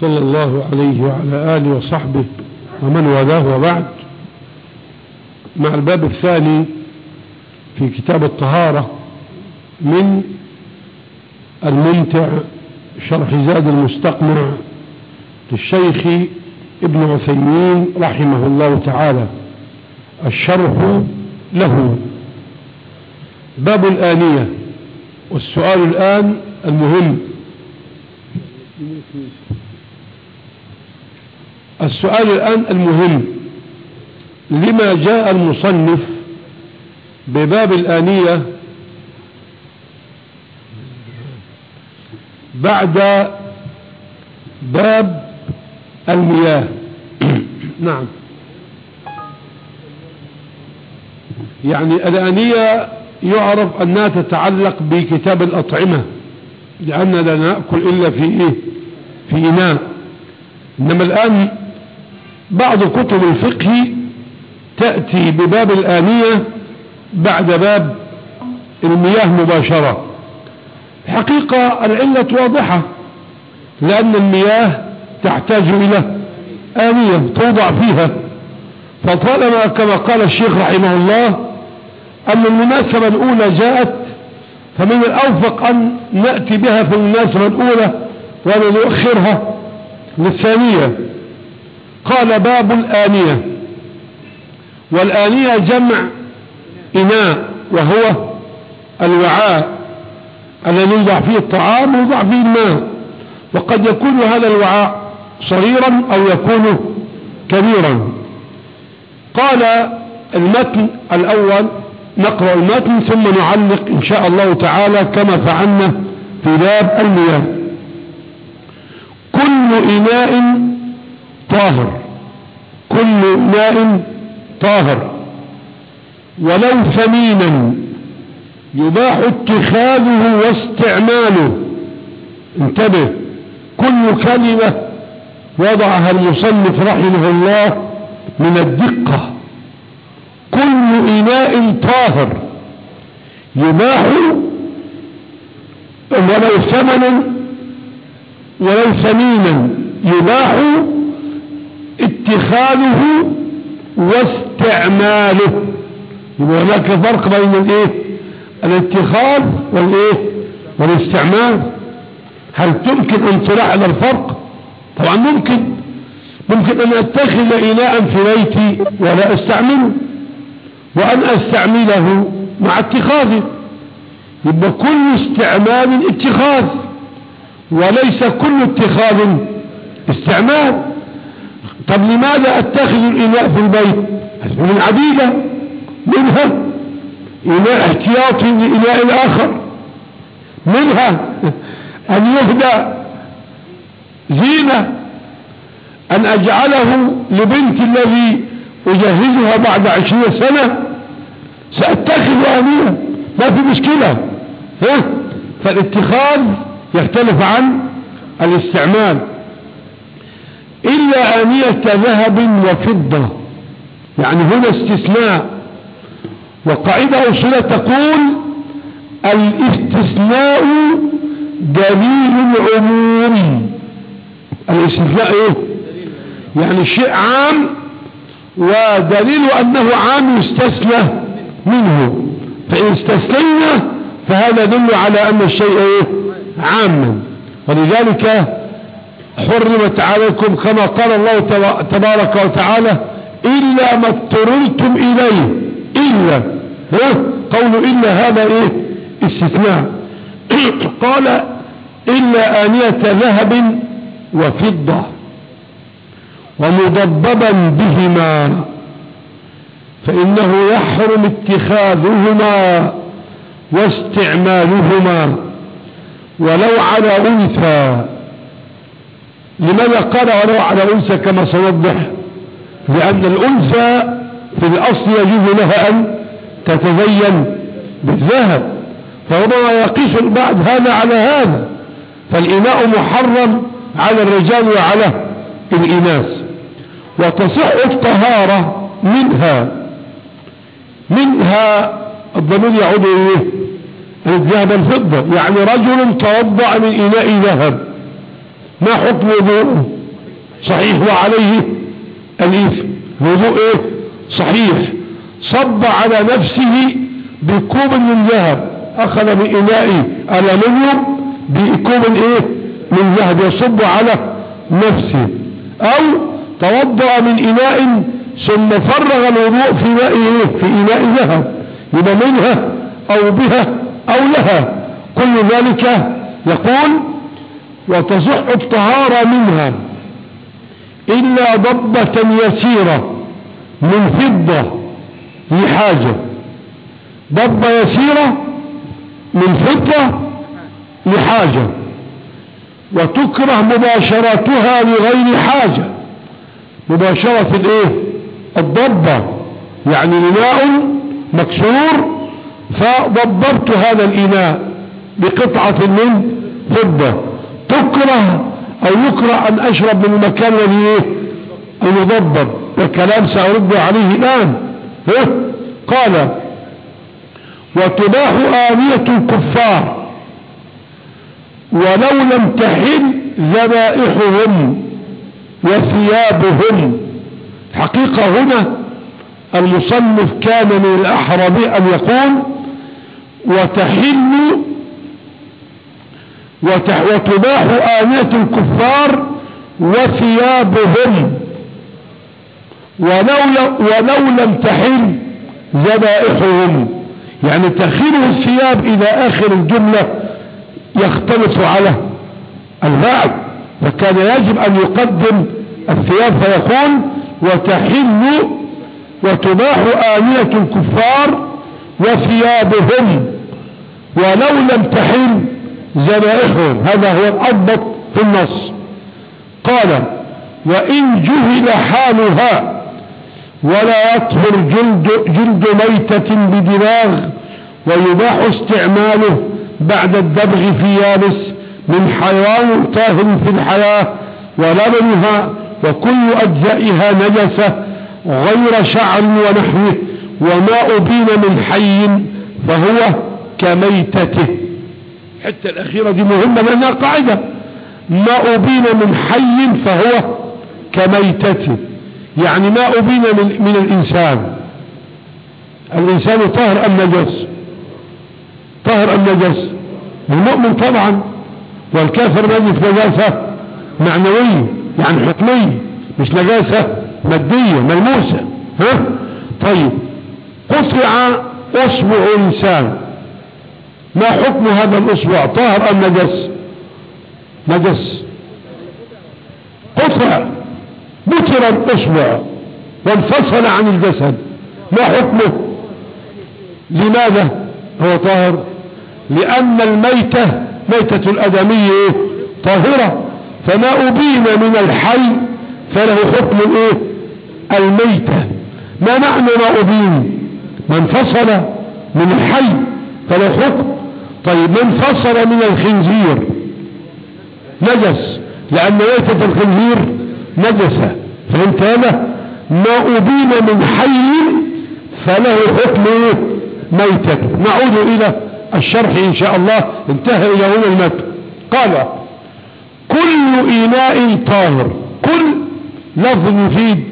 صلى الله عليه وعلى آله وصحبه ومن والاه وبعد. مع الباب الثاني في كتاب الطهارة من الممتع شرح زاد المستقنع للشيخ ابن عثيمين رحمه الله تعالى. الشرح له. باب الآنية. والسؤال الآن المهم. السؤال الآن المهم. لما جاء المصنف بباب الآنية بعد باب المياه؟ نعم. يعني الآنية يعرف أنها تتعلق بكتاب الأطعمة لأننا لا نأكل إلا في إيه؟ في إناء. إنما الآن بعض كتب الفقه تأتي بباب الآنية بعد باب المياه مباشرة. حقيقة العلة واضحة لأن المياه تحتاج إلى آنية توضع فيها. فطالما كما قال الشيخ رحمه الله أن المناسبة الأولى جاءت فمن الأوفق أن نأتي بها في المناسبة الأولى وأن نؤخرها للثانية. قال باب الآنية. والآنية جمع إناء وهو الوعاء الذي يوضع فيه الطعام ويوضع فيه الماء. وقد يكون هذا الوعاء صغيرا أو يكون كبيرا. قال المتن الأول نقرأ المتن ثم نعلق إن شاء الله تعالى كما فعلنا في باب المياه. كل إناء طاهر. كل إناء طاهر. ولو ثمينا يباح اتخاذه واستعماله. انتبه كل كلمة وضعها المصنف رحمه الله من الدقة. كل إناء طاهر يباح ولو ثمنا ولو ثمينا يباح اتخاذه واستعماله. يبقى هناك فرق بين الايه؟ الاتخاذ والايه؟ والاستعمال. هل تمكن أن تلاحظ الفرق؟ طبعا ممكن. ممكن أن أتخذ اناء في بيتي ولا أستعمله. وأن أستعمله مع اتخاذه. يبقى كل استعمال اتخاذ وليس كل اتخاذ استعمال. طب لماذا أتخذ الاناء في البيت؟ من عديدة منها اناء احتياطي لاناء الآخر منها أن يهدى زينة أن أجعله لبنت الذي أجهزها بعد عشرين سنة. سأتخذ انية ما في مشكلة. فالاتخاذ يختلف عن الاستعمال. إلا آنية ذهب وفضة. يعني هنا استثناء. وقاعدة أصولة تقول الاستثناء دليل العموم الاستثناء إيه؟ يعني شيء عام ودليل أنه عام يستثنى منه. فإن استثنينا فهذا يدل على أن الشيء إيه؟ عاما. ولذلك حرمت عليكم كما قال الله تبارك وتعالى إلا ما اضطررتم إليه. إلا. قول إلا هذا إيه؟ استثناء. قال إلا آنية ذهب وفضة ومضببا بهما فإنه يحرم اتخاذهما واستعمالهما ولو على أنثى. لماذا قال ولو على أنثى كما سنوضح لأن الأنثى في الأصل يجوز لها أن تتزين بالذهب فربما يقيس البعض هذا على هذا فالإناء محرم على الرجال وعلى الإناث. وتصح الطهارة منها منها الضمير يعود إليه الذهب الفضة يعني رجل توضع من إناء ذهب. ما حكم وضوءه؟ صحيح. وعليه الإثم وضوء إيه؟ صحيح. صب على نفسه بكوب من ذهب. أخذ من اناء الالمنيوم بكوب إيه؟ من ذهب. يصب على نفسه. أو توضأ من إناء ثم فرغ الوضوء في ماء إيه؟ في إناء ذهب. يبقى منها أو بها أو لها. كل ذلك يقول وتصح الطهارة منها إلا ضبة يسيرة من فضة لحاجة. ضبة يسيرة من فضة لحاجة. وتكره مباشرتها لغير حاجة. مباشرة الإيه؟ الضبة. يعني إناء مكسور فضببت هذا الإناء بقطعة من فضة. تكره أو يكره أن أشرب من المكان الذي إيه؟ المضبب ده كلام سأرد عليه الآن. إيه؟ قال وتباح آنية الكفار ولو لم تحل ذبائحهم وثيابهم. حقيقة هنا المصنف كان من الأحرى بأن يقول وتحل وتباح آنية الكفار وثيابهم. ولو, ولو لم تحل ذبائحهم. يعني تخيل الثياب إلى آخر الجملة يختلف على البعض فكان يجب أن يقدم الثياب فيقول وتحل وتباح آنية الكفار وثيابهم. ولو لم تحل ذبائحهم هذا هو الأضبط في النص. قال وإن جهل حالها ولا يطهر جلد, جلد ميتة بدماغ ويباح استعماله بعد الدبغ في يابس من حيوان طاهر في الحياة ولبنها وكل أجزائها نجسة غير شعر ونحوه وما أبين من حي فهو كميتته. الحتة الأخيرة دي مهمة لأنها قاعدة. ما أبين من حي فهو كميتته يعني ما أبين من, من الإنسان. الإنسان طهر أم نجس؟ طهر أم نجس؟ المؤمن طبعا. والكافر نجس نجاسة معنوية يعني حكمية مش نجاسة مادية ملموسة. ها؟ طيب. قطع أصبع إنسان. ما حكم هذا الأصبع طاهر أم نجس؟ نجس. قطع. بتر الأصبع وانفصل عن الجسد. ما حكمه؟ لماذا هو طاهر؟ لأن الميتة ميتة الأدمية طاهرة. فما أبين من الحي فله حكم الايه الميتة. ما معنى ما أبين؟ ما انفصل من الحي فله حكم طيب من فصل من الخنزير؟ نجس لأن ميتة الخنزير نجسة فهمت هذا ما أبين من حي فله حكم ميتة. نعود إلى الشرح إن شاء الله. انتهى إلى هنا المتن قال كل إناء طاهر كل لفظ يفيد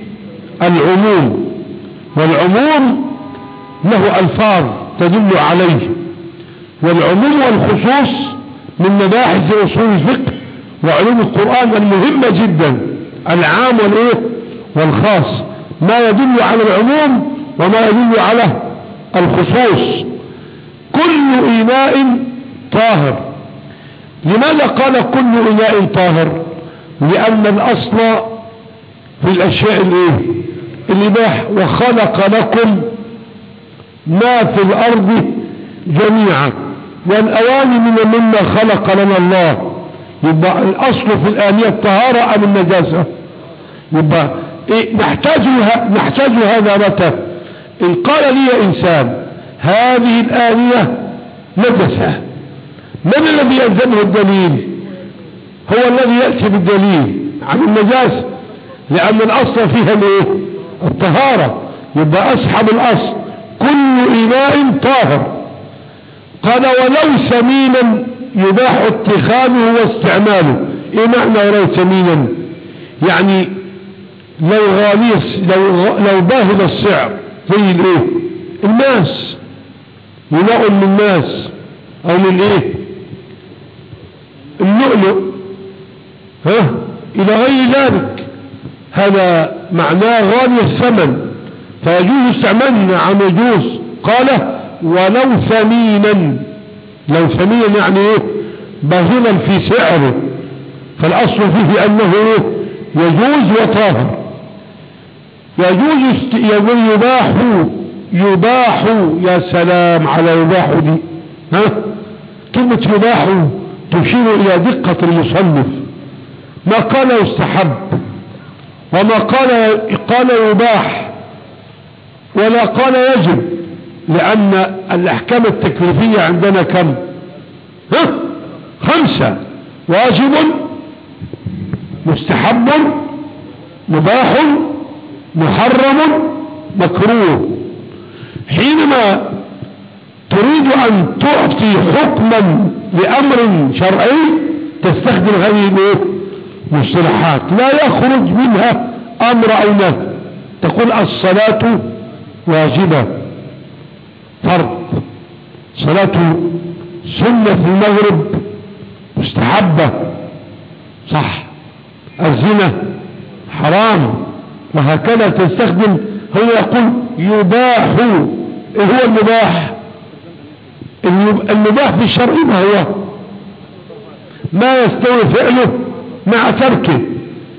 العموم والعموم له ألفاظ تدل عليه. والعموم والخصوص من مباحث أصول الفقه وعلوم القرآن المهمة جدا العام والإيه؟ والخاص. ما يدل على العموم وما يدل على الخصوص. كل إناء طاهر. لماذا قال كل إناء طاهر؟ لأن الأصل في الأشياء الإيه؟ الإباح. وخلق لكم ما في الأرض جميعا. والأواني من مما خلق لنا الله. يبقى الأصل في الآنية الطهارة أم النجاسة؟ يبقى إيه نحتاج, نحتاج هذا متى؟ إن قال لي إنسان هذه الآنية نجسة. من الذي يلزمه الدليل؟ هو الذي يأتي بالدليل عن النجاسة لأن الأصل فيها الايه الطهارة. يبقى أصحب الأصل. كل إناء طاهر. قال ولو سمينا يباح اتخاذه واستعماله. إيه معنى ولو ثمينا يعني لو غاليا لو, لو باهظ السعر زي الإيه؟ الماس يلاقوا من الماس أو من إيه؟ اللؤلؤ. ها؟ إلى غير ذلك. هذا معناه غالي الثمن. فيجوز استعمالنا عن يجوز. قال ولو ثمينا لو ثمينا يعني إيه؟ باهظا في سعره. فالأصل فيه أنه يجوز وطاهر. يجوز يباح يباح يا سلام على يباح دي. ها؟ كلمة يباح تشير إلى دقة المصنف. ما قال يستحب وما قال قال يباح ولا قال يجب. لأن الأحكام التكليفية عندنا كم؟ ها؟ خمسة. واجب مستحب مباح محرم مكروه. حينما تريد أن تعطي حكما لأمر شرعي تستخدم هذه المصطلحات. لا يخرج منها أمر أو نهي. تقول الصلاة واجبة. فرض. صلاة سنة في المغرب مستحبة. صح. الزنا حرام. وهكذا تستخدم. هو يقول يباح. إيه هو المباح؟ المباح في الشرع ما هو؟ ما يستوي فعله مع تركه.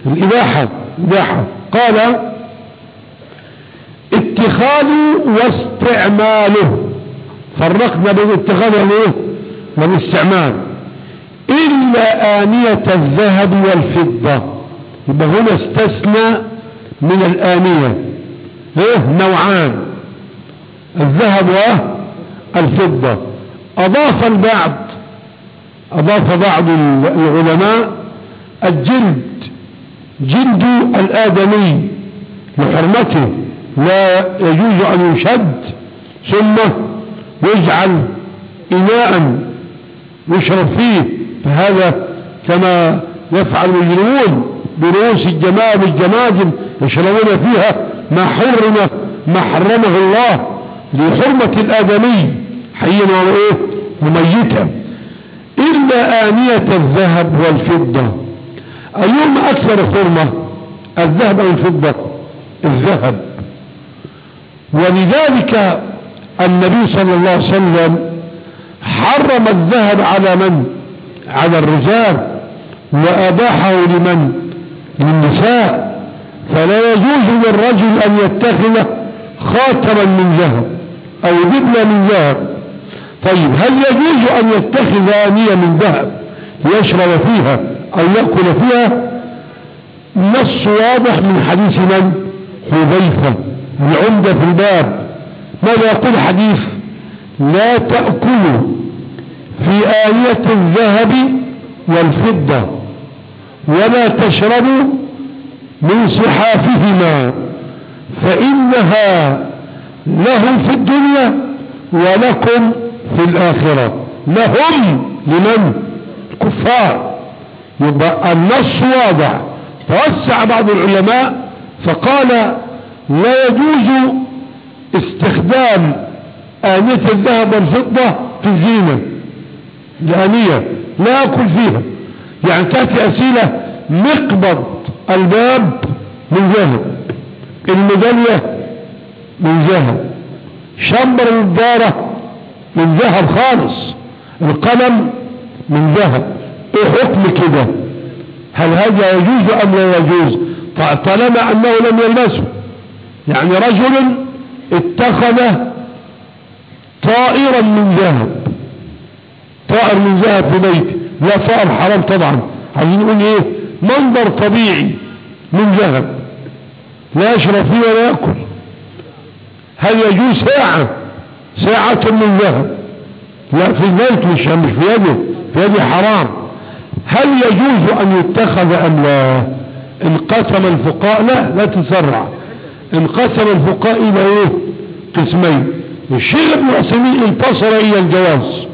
الإباحة. إباحة قال اتخاذ واستعماله. فرقنا بين اتخاذ والايه والاستعمال إلا آنية الذهب والفضة. يبقى هنا استثنى من الآنية. إيه؟ نوعان. الذهب والفضة أضاف البعض. أضاف بعض العلماء الجلد. جلد الآدمي لحرمته. لا يجوز أن يشد ثم يجعل إناء يشرب فيه. فهذا كما يفعل المجرمون برؤوس الجمال الجماجم يشربون فيها ما حرم ما حرمه الله لحرمة الآدمي حيا وإيه وميتا إلا آنية الذهب والفضة. أيهم أكثر حرمة الذهب أو الفضة الذهب. ولذلك النبي صلى الله عليه وسلم حرم الذهب على من؟ على الرجال وأباحه لمن؟ للنساء. فلا يجوز للرجل أن يتخذ خاتما من ذهب أو دبلة من ذهب. طيب هل يجوز أن يتخذ آنية من ذهب يشرب فيها أو يأكل فيها؟ نص واضح من حديث من؟ حذيفة. العمدة في الباب. ماذا يقول حديث لا تأكلوا في آية الذهب والفضة ولا تشربوا من صحافهما فإنها لهم في الدنيا ولكم في الآخرة. لهم لمن؟ الكفار. يبقى النص واضح. توسع بعض العلماء فقال لا يجوز استخدام آنية الذهب والفضة في الزينة الآنية لا أكل فيها. يعني تأتي أسئلة مقبض الباب من ذهب الميدالية من ذهب شمبر النظارة من ذهب خالص القلم من ذهب إيه حكم كده؟ هل هذا يجوز أم لا يجوز؟ طالما أنه لم يلبسه. يعني رجل اتخذ طائرا من ذهب طائر من ذهب في بيته لا طائر حرام طبعا. عايزين نقول إيه؟ منظر طبيعي من ذهب لا يشرب فيه ولا يأكل. هل يجوز ساعة؟ ساعة من ذهب. لا في البيت مش مش في يده في يده حرام. هل يجوز أن يتخذ أم لا؟ انقسم الفقهاء لا لا تسرع. انقسم الفقهاء إلى إيه؟ قسمين. الشيخ ابن عثيمين انتصر إلى الجواز.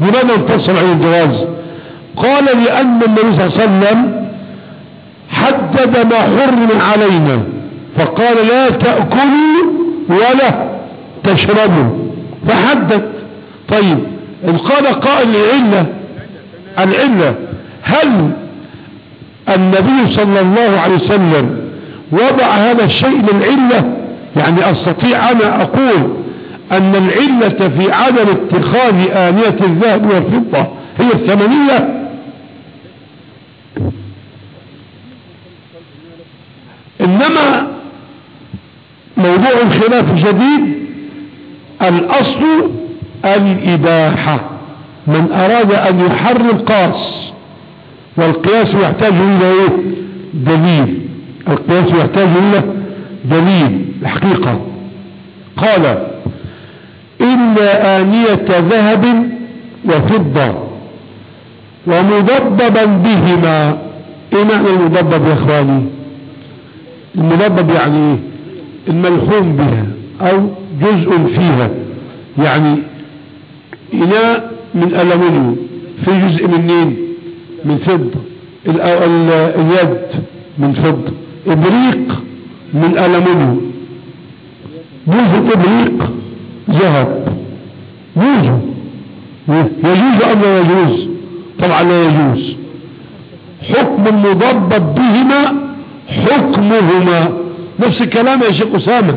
لماذا انتصر إلى الجواز؟ قال لأن النبي صلى الله عليه وسلم حدد ما حرم علينا. فقال لا تأكلوا ولا تشربوا. فحدد. طيب إن قال قائل العلة العلة هل النبي صلى الله عليه وسلم وضع هذا الشيء للعلة. يعني أستطيع أنا أقول أن العلة في عدم اتخاذ آنية الذهب والفضة هي الثمنية إنما موضوع الخلاف جديد. الأصل الإباحة. من أراد أن يحرم قاس والقياس يحتاج إلى إيه؟ دليل. القياس يحتاج إلى دليل الحقيقة. قال إن آنية ذهب وفضة ومضببا بهما. إيه معنى المضبب يا إخواني؟ المضبب يعني الملحوم بها أو جزء فيها يعني إناء من ألمنيوم في جزء من نين من فضة اليد من فضة. إبريق من ألمنيوم جزء إبريق ذهب. يجوز يجوز أم لا يجوز؟ طبعا لا يجوز. حكم المضبب بهما حكمهما. نفس الكلام يا شيخ أسامة.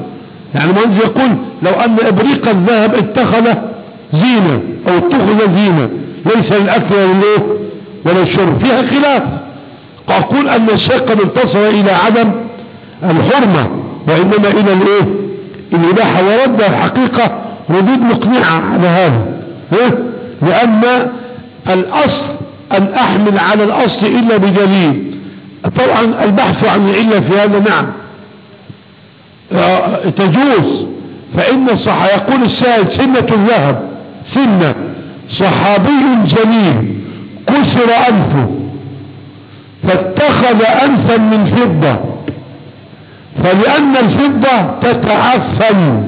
يعني ما يقول لو أن إبريق الذهب اتخذ زينة أو اتخذ زينة ليس للأكل ولا ولا فيها خلاف. أقول أن الشيخ قد انتصر إلى عدم الحرمة وإنما إلى الإيه؟ الإباحة. ورد الحقيقة ردود مقنعة على هذا. إيه؟ لأن الأصل أن أحمل على الأصل إلا بدليل. طبعا البحث عن العلة في هذا نعم. آه، تجوز. فإن الصحة يقول السائل سنة الذهب. سنة. صحابي جليل. كسر أنفه. فاتخذ أنفا من فضة. فلأن الفضة تتعفن.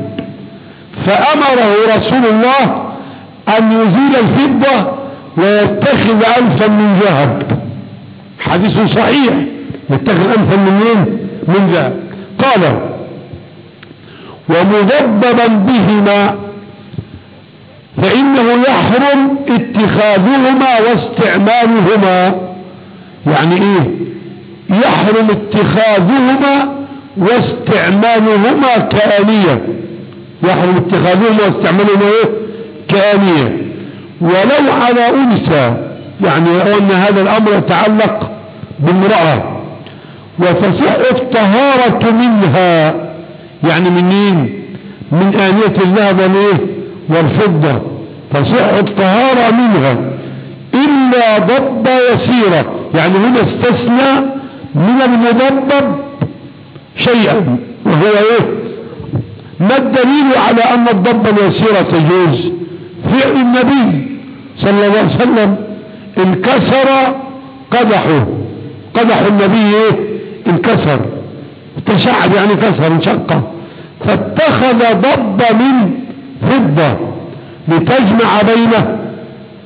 فأمره رسول الله أن يزيل الفضة ويتخذ أنفا من ذهب. حديث صحيح. يتخذ أنفا من مين؟ من ذهب. قال ومذببا بهما فإنه يحرم اتخاذهما واستعمالهما. يعني إيه؟ يحرم اتخاذهما واستعمالهما كآنية. يحرم اتخاذهما واستعمالهما إيه؟ كآنية. ولو على أنثى يعني أن هذا الأمر يتعلق بامرأة. وتصح الطهارة منها يعني من مين؟ من آنية الذهب والإيه؟ والفضة. تصح الطهارة منها. إلا ضب يسيرة. يعني هنا استثنى من المضبب شيئا وهو إيه؟ ما الدليل على أن الضب اليسيرة تجوز؟ فعل النبي صلى الله عليه وسلم انكسر قدحه. قدح النبي إيه؟ انكسر. تشعب يعني كسر انشقه فاتخذ ضب من فضة لتجمع بين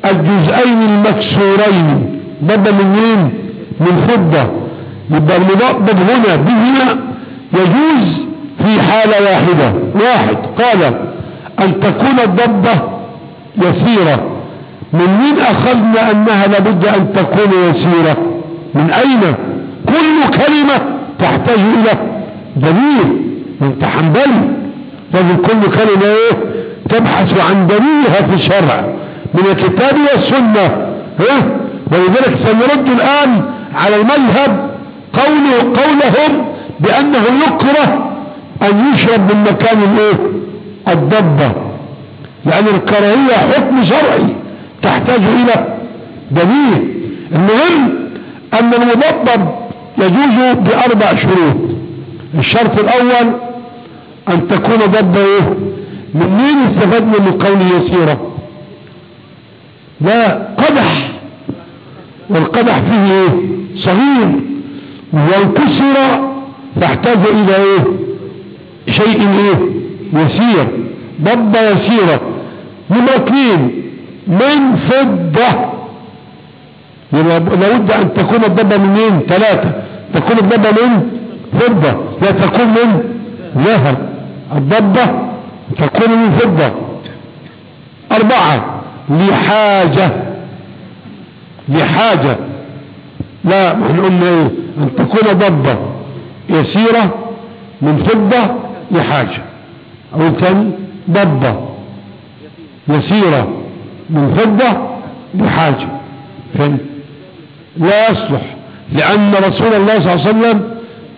الجزئين المكسورين. ضب من مين من فضة يبقى المضبب هنا بهنا يجوز في حالة واحدة. واحد قال أن تكون الضبة يسيرة. من مين أخذنا أنها لابد أن تكون يسيرة؟ من أين؟ كل كلمة تحتاج إلى دليل انت حنبلي لازم كل كلمة إيه؟ تبحث عن دليلها في الشرع. من الكتاب والسنة. إيه ولذلك سنرد الآن على المذهب قوله قولهم بأنه يكره أن يشرب من مكان الإيه؟ الضبة. لأن الكراهية حكم شرعي تحتاج إلى دليل. المهم أن المضبب يجوز بأربع شروط. الشرط الأول أن تكون ضبة إيه؟ من مين استفدنا من قول يسيرة؟ لا قدح والقدح فيه إيه؟ صغير. وانكسر فاحتاج إلى إيه؟ شيء إيه؟ يسير. ضبة يسيرة. اثنين من فضة. لابد أن تكون الضبة منين ثلاثة. تكون الضبة من فضة. لا تكون من ذهب الضبة تكون من فضة. أربعة. لحاجة. لحاجة. لا إحنا قلنا إيه؟ أن تكون ضبة. يسيرة من فضة لحاجة. أو كان ضبة. يسيرة من فضة لحاجة. فهمت؟ لا يصلح. لأن رسول الله صلى الله عليه وسلم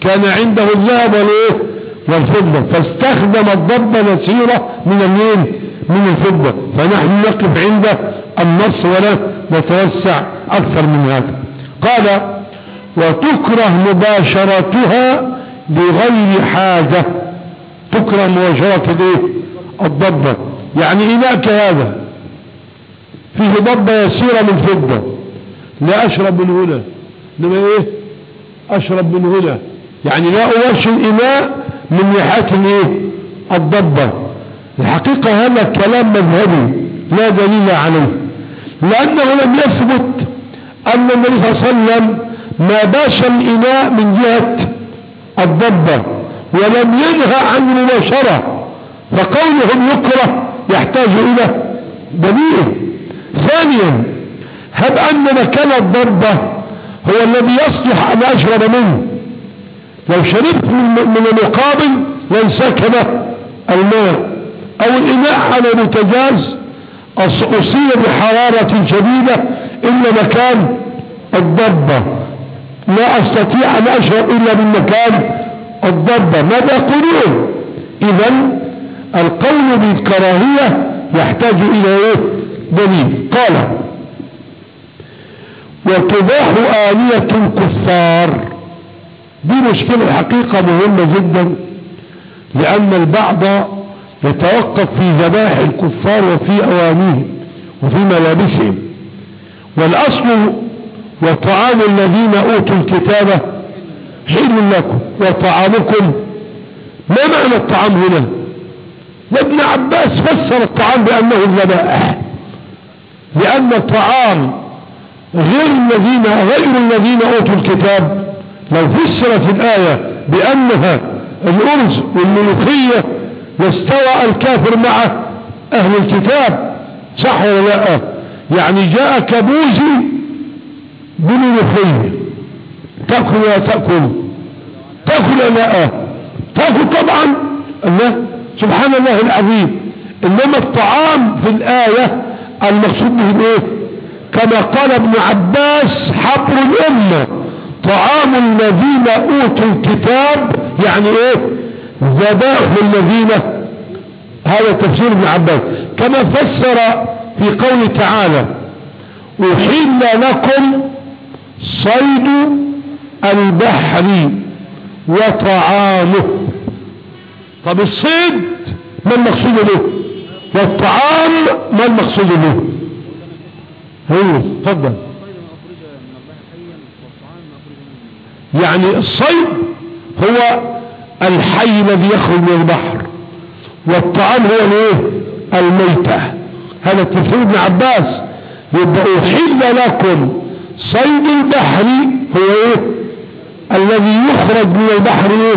كان عنده الذهب والفضة. فاستخدم الضبة نسيرة من اليمين من الفضة. فنحن نقف عند النص ولا نتوسع أكثر من هذا. قال وتكره مباشرتها بغير حاجة. تكره مباشرة الايه الضبة. يعني إناء كهذا؟ فيه ضبة يسيرة من فضة. لا أشرب من هنا. إنما إيه؟ أشرب من هنا. يعني لا أواشي الإناء من ناحية الإيه الضبة. الحقيقة هذا كلام مذهبي لا دليل عليه. لأنه لم يثبت أن النبي صلى الله عليه وسلم ما باش الإناء من جهة الضبة ولم ينهى عن المباشرة فقولهم يكره يحتاج إلى دليل. ثانيا هب أن مكان الضربة هو الذي يصلح أن أشرب منه. لو شربت من المقابل لانسكب الماء. أو الإناء على متجاز أصيب بحرارة شديدة إلا مكان الضبة. لا أستطيع أن أشرب إلا من مكان الضبة. ماذا يقولون؟ إذا القول بالكراهية يحتاج إلى إيه؟ دليل. قال وتباح آلية الكفار دي مشكلة حقيقة مهمة جدا لأن البعض يتوقف في ذبائح الكفار وفي أوانيهم وفي ملابسهم. والأصل وطعام الذين أوتوا الكتابة حل لكم وطعامكم. ما معنى الطعام هنا؟ وابن عباس فسر الطعام بأنه الذبائح لأن الطعام غير الذين غير الذين أوتوا الكتاب. لو فسرت الآية بأنها الأرز والملوخية واستوى الكافر مع أهل الكتاب صح ولا لا؟ يعني جاء كبوزي بملوخية تأكل ولا تأكل؟ تأكل لا؟ تأكل طبعا. الله سبحان الله العظيم إنما الطعام في الآية المقصود به إيه؟ كما قال ابن عباس حبر الأمة طعام الذين أوتوا الكتاب يعني إيه؟ ذبائح الذين هذا تفسير ابن عباس كما فسر في قوله تعالى أحل لكم صيد البحر وطعامه. طب الصيد ما المقصود له والطعام ما المقصود له هو تفضل. يعني الصيد هو الحي الذي يخرج من البحر والطعام هو الايه الميتة. هذا التفسير ابن عباس يبقى أحل لكم صيد البحر هو إيه؟ الذي يخرج من البحر إيه؟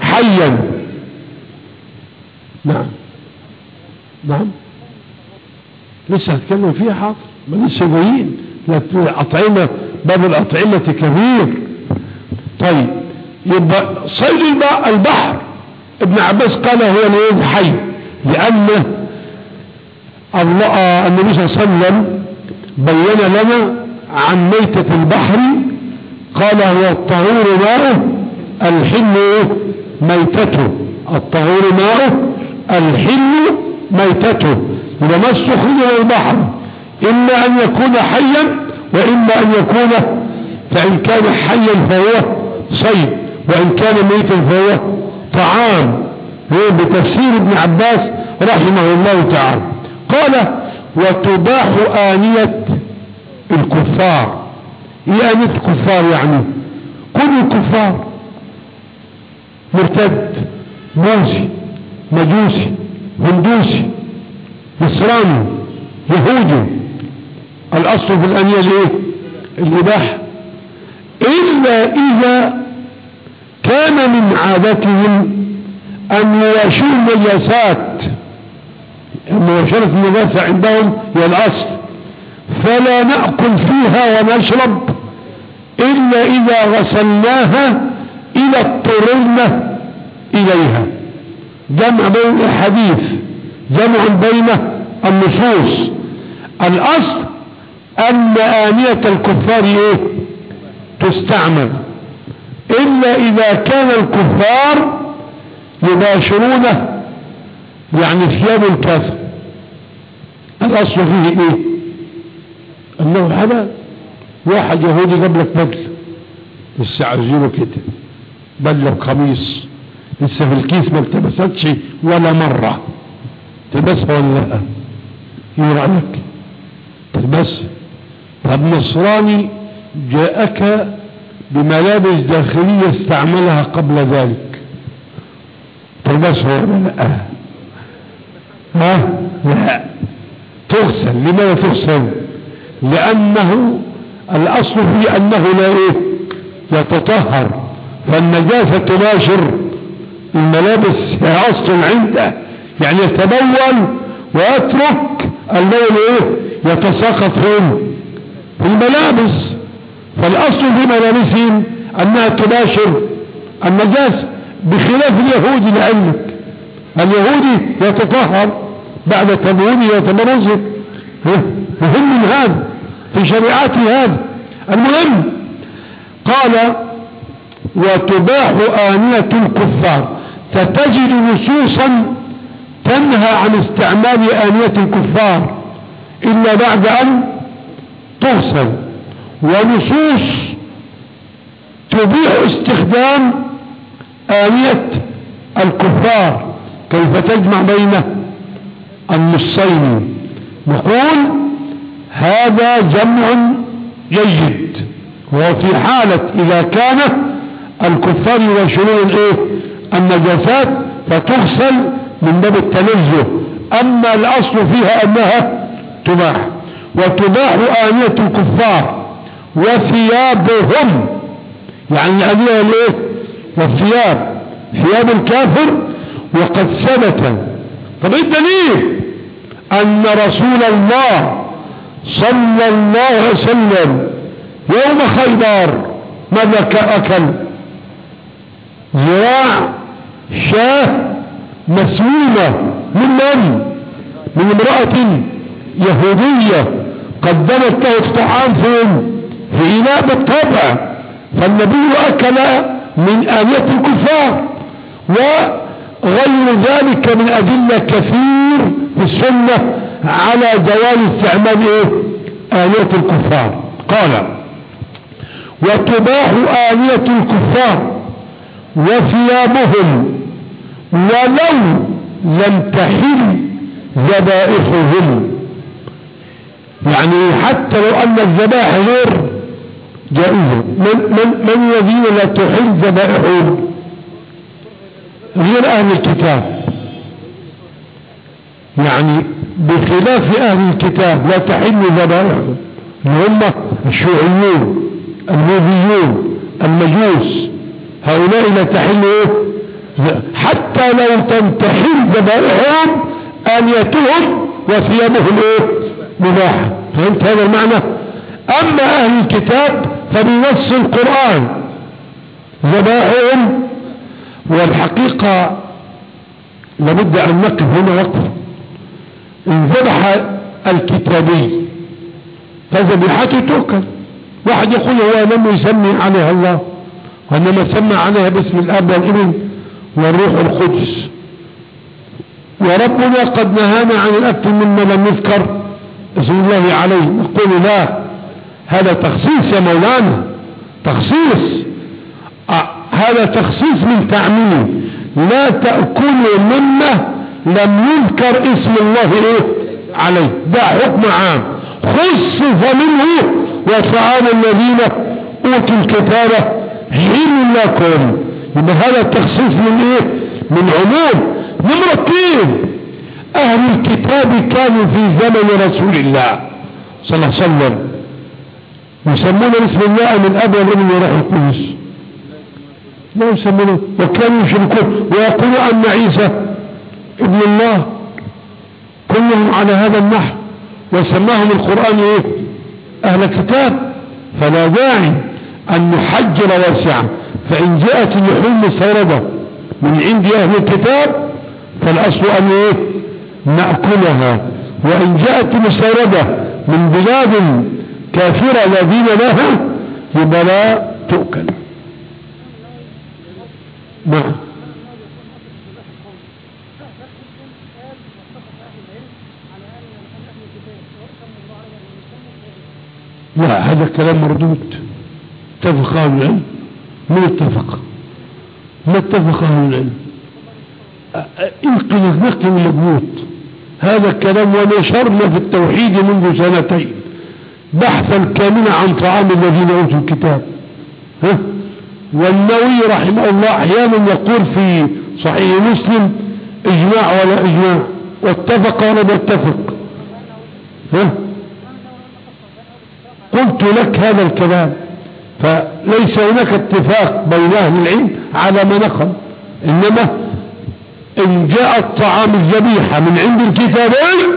حيا. نعم. نعم. لسه هتكلم فيها حاضر. ما لسه جايين الأطعمة باب الأطعمة كبير. طيب. يبقى صيد البحر. ابن عباس قال هو الايه حي لأن الله النبي صلى الله عليه وسلم بين لنا عن ميتة البحر قال هو الطهور ماءه الحل ميتته. الطهور ماءه الحل ميتته. وما استخرج من البحر؟ إما أن يكون حيا وإما أن يكون فإن كان حيا فهو صيد. وإن كان ميتا فهو طعام. بتفسير ابن عباس رحمه الله تعالى. قال وتباح آنية الكفار. إيه آنية الكفار يعني؟ كل الكفار. مرتد موسي مجوسي هندوسي نصراني يهودي. الأصل في الآنية الإيه؟ الإباحة. إلا إذا كان من عادتهم أن يواشوا النجاسات مباشرة النجاسة عندهم هي الأصل فلا نأكل فيها ونشرب إلا إذا غسلناها إذا اضطررنا إليها. جمع بين الحديث جمع بين النصوص. الأصل أن آنية الكفار إيه؟ تستعمل. إلا إذا كان الكفار يباشرونه يعني ثياب الكافر الأصل فيه إيه؟ أنه حلال واحد يهودي قبلك بدل لسه عايزينه كده. بدله قميص. لسه في الكيس ما التبستش ولا مرة. تلبسها ولا لا؟ إيه رايك تلبس طب نصراني جاءك بملابس داخلية استعملها قبل ذلك. تلبسها لا؟ ها؟ لا. تغسل. لماذا تغسل؟ لأنه الأصل في أنه لا إيه؟ يتطهر فالنجاسة تباشر. الملابس هي أصل عنده يعني يتبول ويترك اللون إيه؟ يتساقط فين؟ في الملابس. فالأصل في ملابسهم أنها تباشر النجاسة بخلاف اليهودي لعلمك. اليهودي يتطهر بعد تبوينه وتبرزه مهم من هذا في شريعته هذا. المهم قال وتباح آنية الكفار. فتجد نصوصا تنهى عن استعمال آنية الكفار إلا بعد أن تغسل. ونصوص تبيح استخدام آنية الكفار. كيف تجمع بين النصين؟ نقول هذا جمع جيد وهو في حالة إذا كان الكفار يباشرون إيه النجاسات فتغسل من باب التنزه. أما الأصل فيها أنها تباح وتباح آنية الكفار. وثيابهم. يعني الآنية الايه والثياب. ثياب الكافر وقد ثبت. طب إيه الدليل؟ أن رسول الله صلى الله عليه وسلم يوم خيبر ماذا أكل؟ ذراع شاة مسمومة من من؟ من امرأة يهودية قدمت له الطعام فين إناء بالطبع فالنبي أكل من آلية الكفار وغير ذلك من أدلة كثير في السنة على جواز استعمال إيه؟ آلية الكفار قال وتباح آلية الكفار وثيابهم ولو لم تحل ذبائحهم يعني حتى لو أن الذبائح غير جائزة. من, من, من الذين لا تحل ذبائحهم غير أهل الكتاب. يعني بخلاف أهل الكتاب لا تحل ذبائحهم هم الشيوعيون البوذيون المجوس. هؤلاء لا تحل إيه؟ حتى لو تنتحل ذبائحهم آنيتهم وثيابهم إيه؟ مباحة. فهمت هذا المعنى؟ أما أهل الكتاب فبنص القرآن ذبائحهم والحقيقة لابد أن نقف هنا وقف إن ذبح الكتابي فذبيحته تؤكل واحد يقول هو لم يسمي عليها الله وإنما سمى عليها باسم الآب والابن والروح القدس. وربنا قد نهانا عن الأكل مما لم يذكر اسم الله عليه. نقول لا هذا تخصيص يا مولانا تخصيص. هذا تخصيص من تعميم. لا تأكلوا مما لم يذكر اسم الله إيه عليه. ده حكم عام. خصص منه وطعام الذين أوتوا الكتاب حين لكم يبقى هذا التخصيص من إيه؟ من عموم نمرة اثنين أهل الكتاب كانوا في زمن رسول الله صلى الله عليه وسلم. يسمون بسم الله من أب والابن وروح القدس. لا يسمونه. وكانوا يشركون. ويقولون أن عيسى ابن الله. كلهم على هذا النحو. وسماهم القرآن إيه؟ أهل كتاب فلا داعي أن نحجر واسعا فإن جاءت اللحوم مستوردة من عند أهل الكتاب فالأصل أن إيه؟ نأكلها. وإن جاءت مستوردة من بلاد كافرة لا دين لها يبقى لا تؤكل. نعم. لا هذا كلام مردود. اتفق أهل العلم؟ من اتفق؟ ما اتفق أهل العلم؟ انقل نقل البيوت هذا الكلام ونشرنا في التوحيد منذ سنتين. بحثا كاملا عن طعام الذين أوتوا الكتاب. ها؟ والنووي رحمه الله أحيانا يقول في صحيح مسلم إجماع ولا إجماع؟ واتفق ولا باتفق ها؟ قلت لك هذا الكلام. فليس هناك اتفاق بين أهل العلم على ما نقل. إنما إن جاء الطعام الذبيحة من عند الكتابين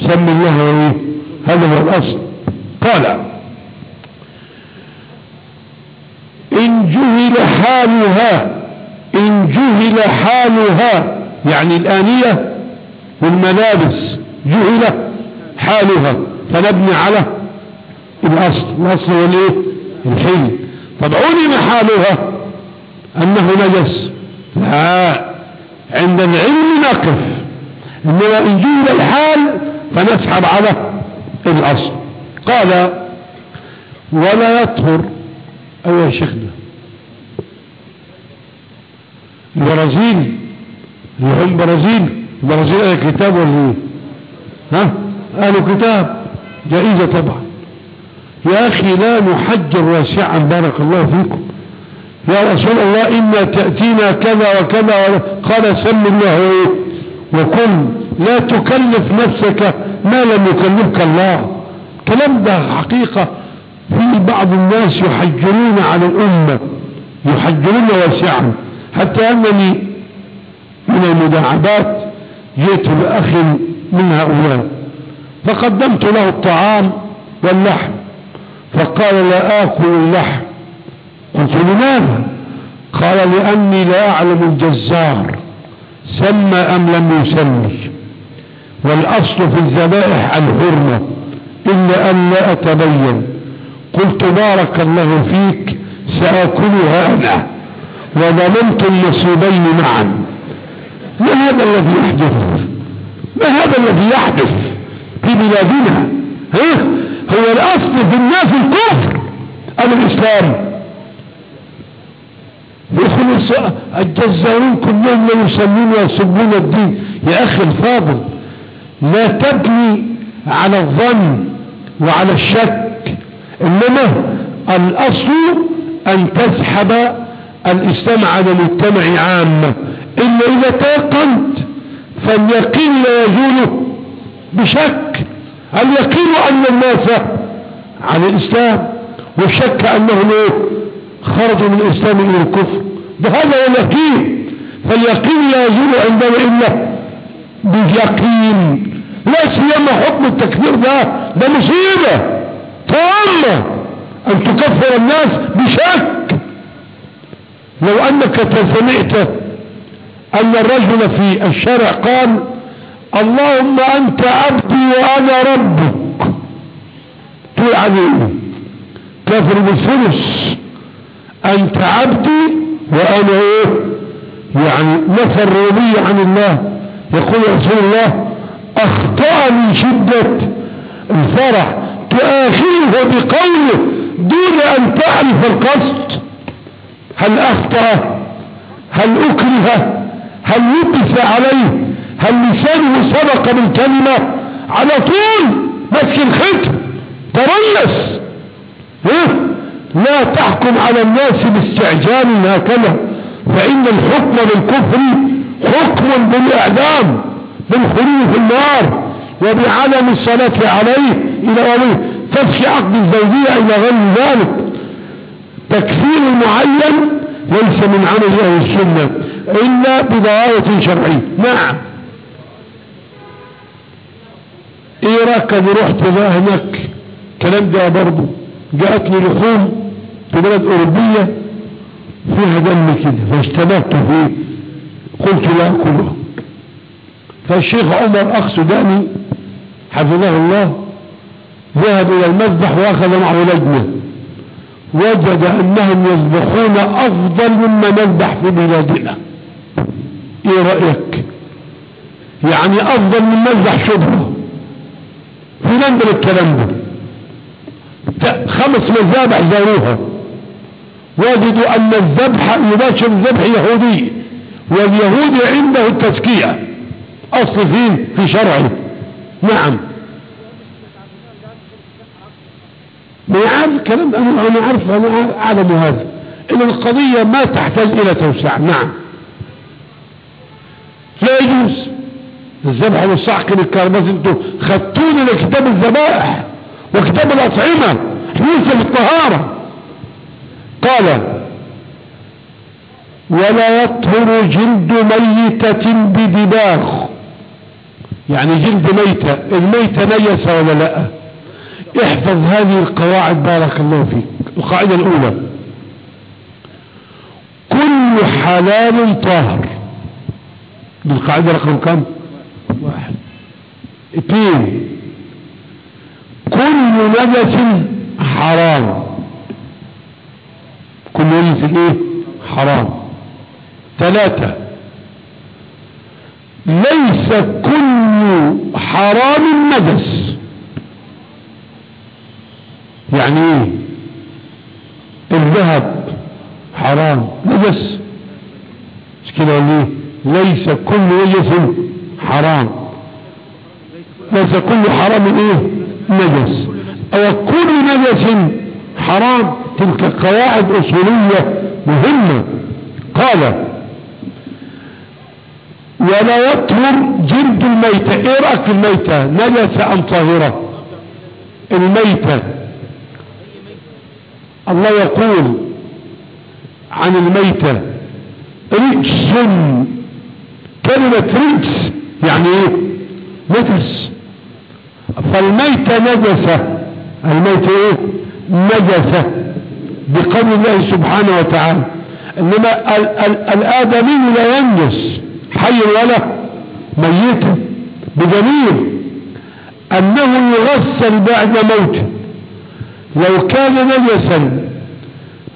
سم الله إيه؟ هذا هو الأصل. قال إن جهل حالها إن جهل حالها يعني الآنية والملابس جهل حالها فنبني على الأصل. الأصل هو الإيه؟ الحل طب علم حالها أنه نجس؟ لا. عند العلم نقف. إنما إن جيل الحال فنسحب على الأصل. قال ولا يطهر. أو يا شيخنا البرازيل اللي هم برازيل. البرازيل أهل كتاب ولا إيه؟ ها؟ أهل كتاب جائزة طبعا. يا أخي لا نحجر واسعا بارك الله فيكم. يا رسول الله إما تأتينا كذا وكذا. قال سم الله وكل لا تكلف نفسك ما لم يكلفك الله. كلام ده حقيقة. في بعض الناس يحجرون على الأمة يحجرون واسعا حتى أنني من المداعبات جئت بأخ من هؤلاء. فقدمت له الطعام واللحم. فقال لا آكل اللحم. قلت لماذا؟ قال لأني لا أعلم الجزار سمى أم لم يسمي. والأصل في الذبائح الحرمة إلا أن لا أتبين. قلت بارك الله فيك سآكلها أنا وضمنت النصيبين معا. ما هذا الذي يحدث؟ ما هذا الذي يحدث في بلادنا؟ هو الأصل في الناس الكفر أم الإسلام؟ يخلص الجزارون كلهم لا يصلون ويسبون الدين. يا أخي الفاضل. لا تبني على الظن وعلى الشك إنما الأصل أن تسحب الإسلام على المجتمع عامة الا إذا تيقنت فاليقين لا يزول بشك. اليقين أن الناس عن الإسلام والشك أنهم خرجوا من الإسلام إلى الكفر. بهذا هو اليقين. فاليقين لا يزول عندنا إلا باليقين. لا سيما حكم التكفير ده؟ ده مصيبة. طامه أن تكفر الناس بشك. لو أنك سمعت أن الرجل في الشارع قال اللهم أنت عبدي وأنا ربك. تقول عليه كافر بالثلث أنت عبدي وأنا إيه؟ يعني نفى الربوبية عن الله. يقول رسول الله أخطأ من شدة الفرح. تآخره بقوله دون أن تعرف القصد. هل أخطأ؟ هل أكره؟ هل لبس عليه؟ هل لسانه سبق بالكلمة على طول بس الختم تريس. لا تحكم على الناس باستعجال هكذا فإن الحكم بالكفر حكم بالإعدام بالخروج في النار وبعدم الصلاة عليه إلى أوليه تفشي عقد الزوجية إلى غير ذلك. تكفير معين ليس من عمل أهل السنة إلا بضوابط شرعية. نعم. إيه أنا رحت بقى هناك؟ الكلام ده برضه جاءتني لحوم في بلد أوروبية فيها دم كده فاشتبهت فيه. قلت لا اكلها فالشيخ عمر اخ سوداني حفظه الله ذهب إلى المذبح وأخذ معه لجنة. وجد أنهم يذبحون أفضل مما نذبح في بلادنا. إيه رأيك؟ يعني أفضل من نذبح شبهه في لندن الكلام ده. خمس مذابح زاروها. وجدوا أن الذبح يباشر الذبح يهودي واليهودي عنده التزكية. أصل فين في شرعه. نعم. ما يعرف الكلام أنا عارف أنا أعلم هذا. إن القضية ما تحتاج إلى توسع نعم. لا يجوز. الذبح والصعق للكرباس أنتوا خدتوني لكتاب الذبائح وكتاب الأطعمة. يوسف الطهارة قال ولا يطهر جلد ميتة بدباغ يعني جلد ميتة الميتة نيسة ولا لا احفظ هذه القواعد بارك الله فيك. القاعدة الأولى. كل حلال طاهر. دي القاعدة رقم كم؟ واحد. اثنين. كل نجس حرام. كل نجس إيه؟ حرام. ثلاثة. ليس كل حرام نجس يعني إيه؟ الذهب حرام نجس مش كده ولا إيه؟ ليس كل نجس حرام. ليس كل حرام إيه؟ نجس أو كل نجس حرام؟ تلك قواعد أصولية مهمة. قال ولا يطهر جلد الميتة إيه رأيك الميتة نجس ام طاهرة. الميتة. الله يقول عن الميتة رجس كلمة رجس يعني إيه؟ نجس فالميتة نجسة الميتة إيه؟ نجسة بقول الله سبحانه وتعالى. إنما ال ال الآدمي لا ينجس. حي ولا ميت بدليل أنه يغسل بعد موته لو كان نجسا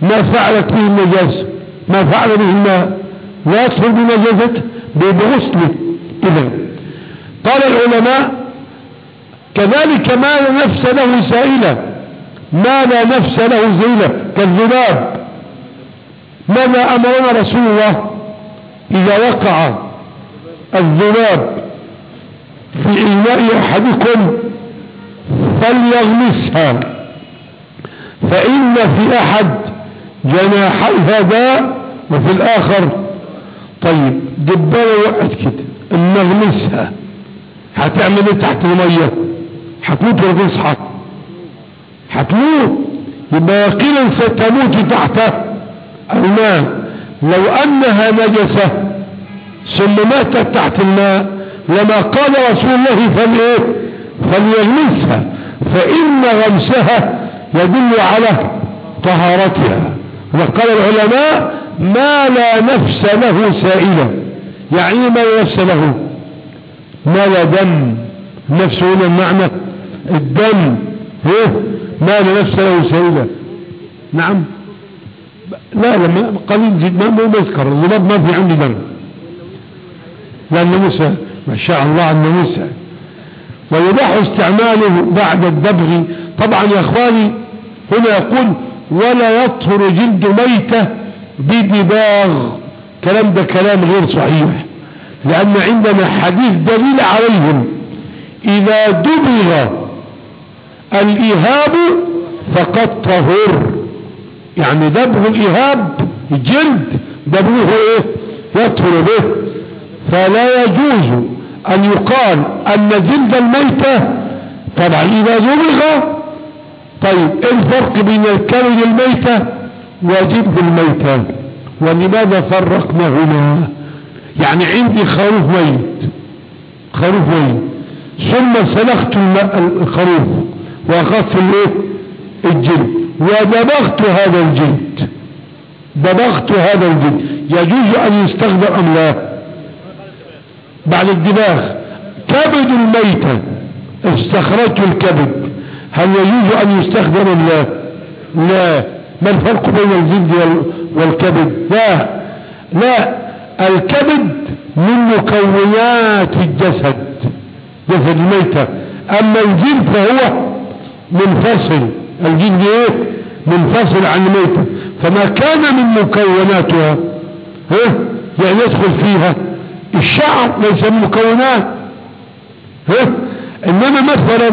ما فعلت به النجاسة ما فعل به الماء لا يدخل بنجاسته بغسله إذا قال العلماء كذلك ما لا نفس له سائلة. ما لا نفس له زيلة كالذباب. ماذا أمرنا رسول الله إذا وقع الذباب في اناء أحدكم فليغمسها. فإن في أحد جناحيها داء وفي الآخر طيب دبانة وقت كده نغمسها. هتعمل إيه تحت المية؟ هتموت ولا تصحى؟ هتموت. يبقى يقينا ستموت تحت الماء. لو أنها نجسة ثم ماتت تحت الماء. لما قال رسول الله فلإيه فليغمسها فإن غمسها يدل على طهارتها. وقال العلماء ما لا نفس له سائلة يعني ما لا نفس له؟ ما لا دم. نفس هنا المعنى الدم. إيه؟ ما لا نفس له سائلة. نعم. لا لما قليل جدا ما يذكر. الذباب ما في عندي دم. لأن موسى ما شاء الله أن موسى ويباح استعماله بعد الدبغ طبعا يا إخواني هنا يقول ولا يطهر جلد ميتة بدباغ كلام ده كلام غير صحيح. لأن عندنا حديث دليل عليهم. إذا دبغ الإهاب فقد طهر. يعني دبغ الإهاب الجلد دبغه إيه؟ يطهر به. فلا يجوز أن يقال أن جلد الميتة طبعا إذا دبغ طيب إيه الفرق بين الكبد الميتة وجلد الميتة ولماذا فرقناهما؟ يعني عندي خروف ميت خروف ميت ثم سلخت الخروف الإيه؟ الجلد ودبغت هذا الجلد دبغت هذا الجلد. يجوز أن يستخدم أم لا؟ بعد الدباغ كبد الميتة استخرجت الكبد. هل يجوز أن يستخدم لا لا؟ ما الفرق بين الجلد والكبد؟ لا. لا. الكبد من مكونات الجسد. جسد الميتة أما الجلد فهو منفصل. الجلد إيه؟ منفصل عن الميتة فما كان من مكوناتها ها؟ يعني يدخل فيها الشعر ليس من مكونات. ها؟ إنما مثلا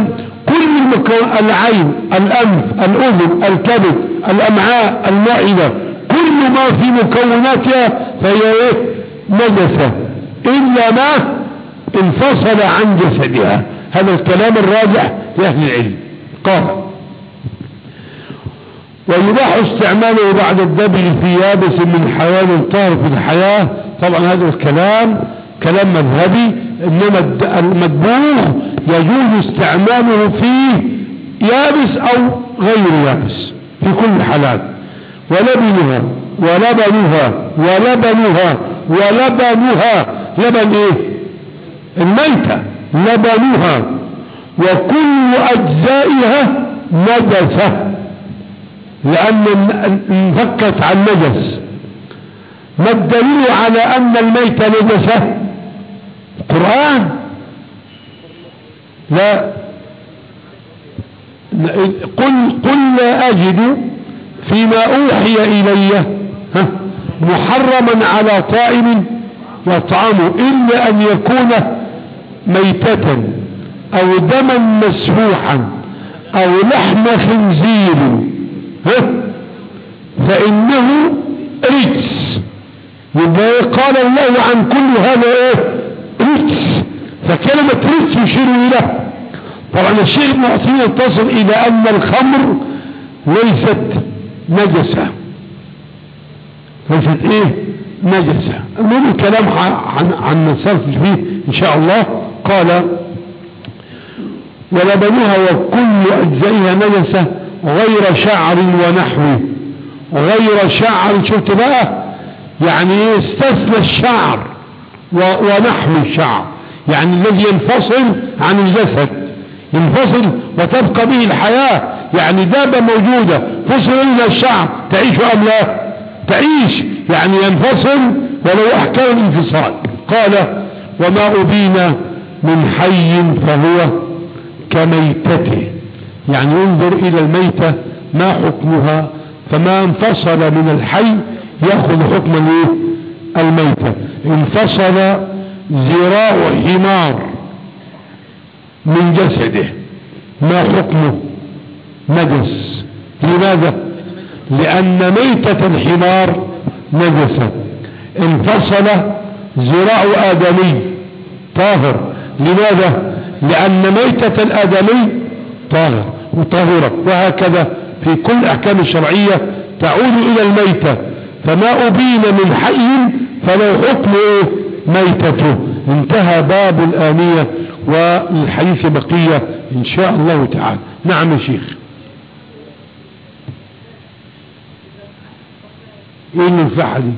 كل المكون العين الأنف الأذن الكبد الأمعاء المعدة كل ما في مكوناتها فهي إيه؟ نجسة. إلا ما انفصل عن جسدها. هذا الكلام الراجح لأهل العلم. قال ويباح استعماله بعد الدبغ في يابس من حيوان طاهر في الحياة طبعا هذا الكلام كلام مذهبي إنما المدبوغ يجوز استعماله فيه يابس أو غير يابس في كل الحالات ولبنها ولبنها ولبنها ولبنها لبن إيه؟ الميتة. لبنها وكل أجزائها نجسة لأن انفكت عن نجس. ما الدليل على أن الميتة نجسة القرآن لا. قل, قل لا أجد فيما أوحي إلي. محرما على طائم يطعمه إلا أن يكون ميتة أو دما مسفوحا أو لحم خنزير. فإنه رجس. يبقى قال الله عن كل هذا إيه؟ رجس فكلمة رجس يشير اليه طبعا الشيخ ابن عثيمين إلى أن الخمر ليست نجسة. ليست إيه؟ نجسة. المهم الكلام عن عن نصرف فيه إن شاء الله. قال ولبنها وكل أجزائها نجسة غير شعر ونحوه. غير شعر شفت بقى؟ يعني استثنى الشعر ونحو الشعر. يعني الذي ينفصل عن الجسد. ينفصل وتبقى به الحياة. يعني دابة موجودة. فصل إلى الشعر. تعيش أم لا؟ تعيش. يعني ينفصل ولو أحكام الانفصال. قال وما أبين من حي فهو كميتته. يعني انظر إلى الميتة. ما حكمها؟ فما انفصل من الحي يأخذ حكم الميتة. انفصل زراع حمار من جسده. ما حكمه؟ نجس. لماذا؟ لأن ميتة الحمار نجسة. انفصل زراع آدمي. طاهر. لماذا؟ لأن ميتة الآدمي طاهر. وطاهرة وهكذا في كل أحكام الشرعية تعود إلى الميتة. فما أبين من حي فلو حكم ميتته. انتهى باب الآنية والحديث بقية إن شاء الله تعالى. نعم يا شيخ. إيه النفحة دي؟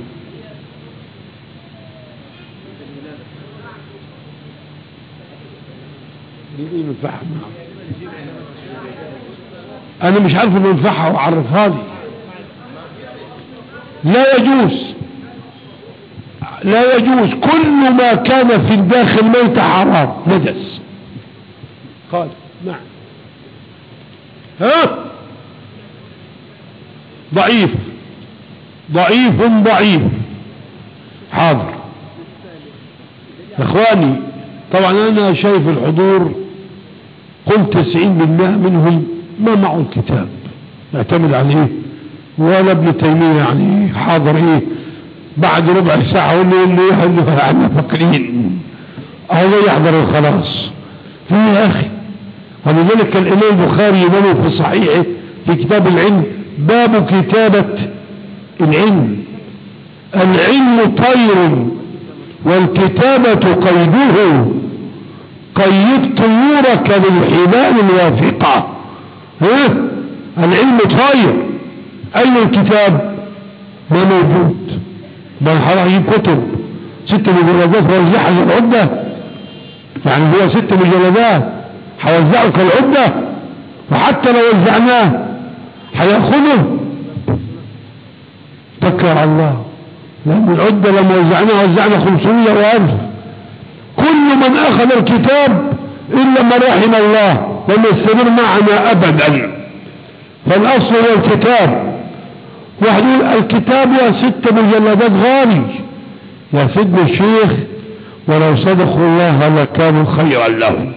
المنفعة؟ أنا مش عارف المنفعة وعرفها لي. لا يجوز. لا يجوز. كل ما كان في الداخل ميت حرام نجس. قال نعم. ها؟ ضعيف. ضعيف ضعيف. حاضر. إخواني طبعا أنا شايف الحضور قل تسعين بالمئة منهم ما معه الكتاب. يعتمد عليه. ولا ابن تيمية يعني حاضر إيه بعد ربع ساعة يقول له اللي له إحنا فاكرين هذا يحضر وخلاص في يا أخي ولذلك الإمام البخاري يبني في صحيحه في كتاب العلم باب كتابة العلم. العلم طير والكتابة قيده. قيد طيورك بالحبال الوافقة. ها؟ العلم طاير. اين الكتاب ما موجود. بل هجيب كتب. ست مجلدات وزعها للعدة يعني هو ست مجلدات. هوزعه كالعدة وحتى لو وزعناه هيأخذه تكر على الله. لأن العدة لما وزعناها وزعنا خمسمية وألف. كل من أخذ الكتاب إلا من رحم الله. لم يستمر معنا أبدا. فالأصل هو الكتاب. واحد يقول الكتاب يا ست مجلدات غالي. يا سيدنا الشيخ ولو صدقوا الله لكانوا خيرا لهم.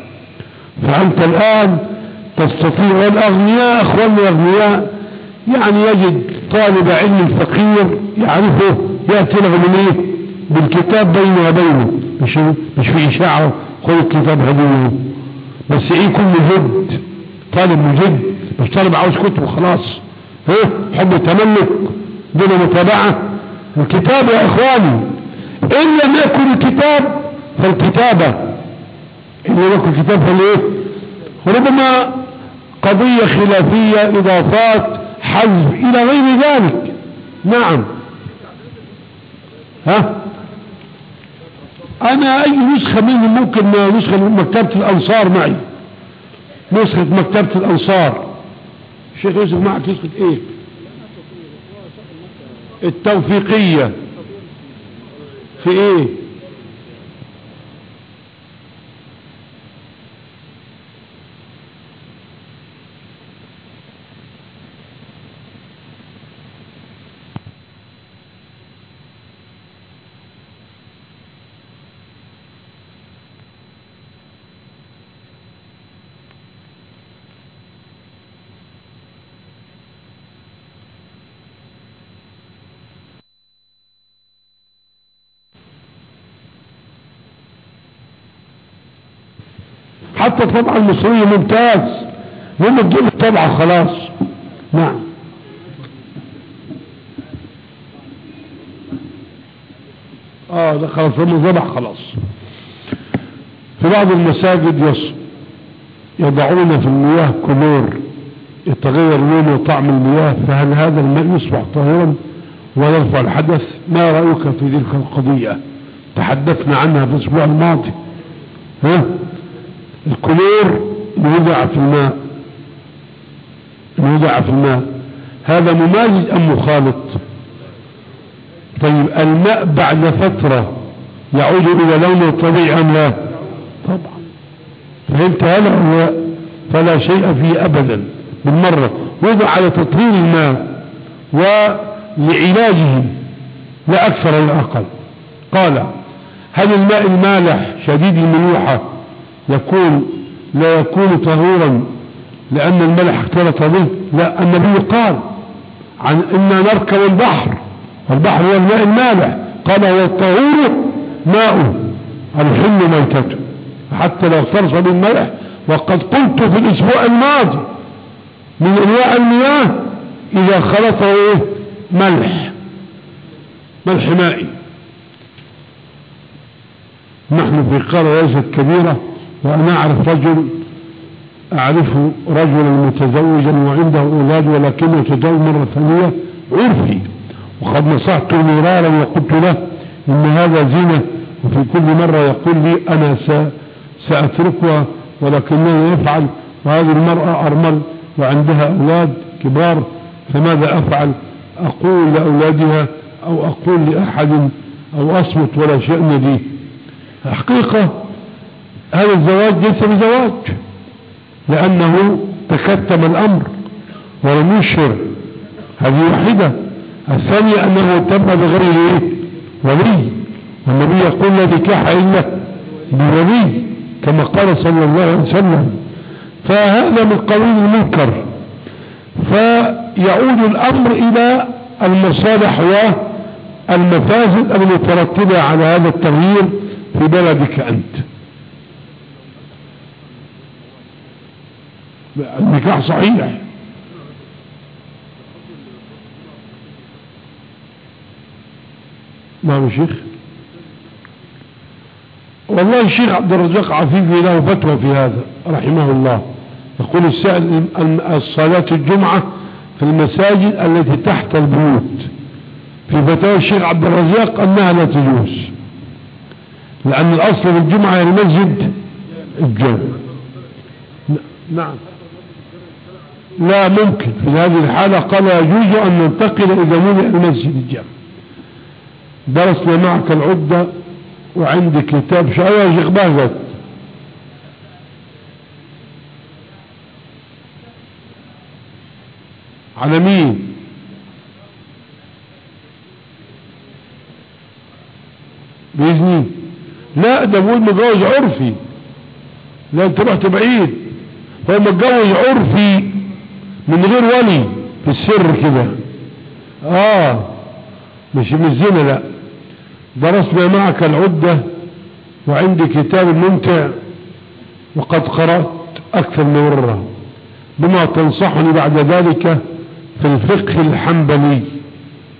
فأنت الآن تستطيع والأغنياء أخواننا الأغنياء يعني يجد طالب علم فقير يعرفه يأتي له من إيه بالكتاب بينه وبينه. مش, مش في إشاعة خذ الكتاب هدوه بس إيه كل جد طالب مجد. مش طالب عاوز كتب وخلاص حب تملك دون متابعة. الكتاب يا إخواني إن لم يكن الكتاب فالكتابة. إن لم يكن الكتاب فالايه ربما قضية خلافية إضافات حذف إلى غير ذلك. نعم. ها؟ أنا أي نسخة منه ممكن نسخة مكتبة الأنصار معي؟ نسخة مكتبة الأنصار. الشيخ يوسف معك نسخة إيه؟ التوفيقية. في إيه؟ حتى الطبعة المصرية ممتاز. هم تجيب الطبعة خلاص. نعم. آه ده خلاص هم ذبح خلاص. في بعض المساجد يضعون في المياه كلور يتغير لون وطعم المياه فهل هذا الماء يصبح طاهرا؟ ويرفع الحدث؟ ما رأيك في تلك القضية؟ تحدثنا عنها في الأسبوع الماضي. ها؟ الكلور يوضع في الماء يوضع في الماء. هذا ممازج أم مخالط؟ طيب الماء بعد فترة يعود إلى لونه الطبيعي أم لا؟ طبعا. فهمت هذا هو فلا شيء فيه ابدا. بالمرة وضع على تطهير الماء ولعلاجه لا أكثر ولا أقل. قال هل الماء المالح شديد الملوحة يكون لا يكون طهورا لأن الملح اختلط به لا النبي قال عن إنا نركب البحر البحر هو الماء المالح قال هو الطهور ماء الحل ميتته حتى لو اختلط بالملح. وقد قلت في الأسبوع الماضي من أنواع المياه إذا خلطه ملح ملح مائي. نحن في قارة ليست كبيرة وأنا أعرف رجل أعرف رجلا متزوجا وعنده أولاد ولكنه تزوج مرة ثانية عرفي. وقد نصحت مرارا وقلت له إن هذا زينة وفي كل مرة يقول لي أنا سأتركها ولكنه يفعل وهذه المرأة أرمل وعندها أولاد كبار فماذا أفعل؟ أقول لأولادها أو أقول لأحد أو أصمت ولا شأن لي. حقيقة هذا الزواج ليس بزواج لأنه تكتم الأمر ولم يشهر. هذه واحدة. الثانية أنه تم بغير إيه؟ ولي. والنبي يقول لا نكاح إلا بولي كما قال صلى الله عليه وسلم. فهذا من قوين المنكر. فيعود الأمر إلى المصالح والمفاسد المترتبة على هذا التغيير في بلدك أنت. النكاح صحيح. نعم يا شيخ. والله الشيخ عبد الرزاق عفيفي له فتوى في هذا رحمه الله. يقول السائل الصلاة الجمعة في المساجد التي تحت البيوت. في فتاوى الشيخ عبد الرزاق أنها لا تجوز. لأن الأصل في الجمعة المسجد الجامع نعم. لا ممكن. في هذه الحالة قال يجوز أن ننتقل إذا منع المسجد الجامع. درسنا معك العدة وعندي كتاب شيخ بهجت على مين؟ بإذني. لا ده بقول متجوز عرفي. لا انت رحت بعيد هو متجوز عرفي. من غير ولي في السر كده. آه مش من الزنا لا. درسنا معك العدة وعندي كتاب ممتع وقد قرأت أكثر من مرة. بما تنصحني بعد ذلك في الفقه الحنبلي.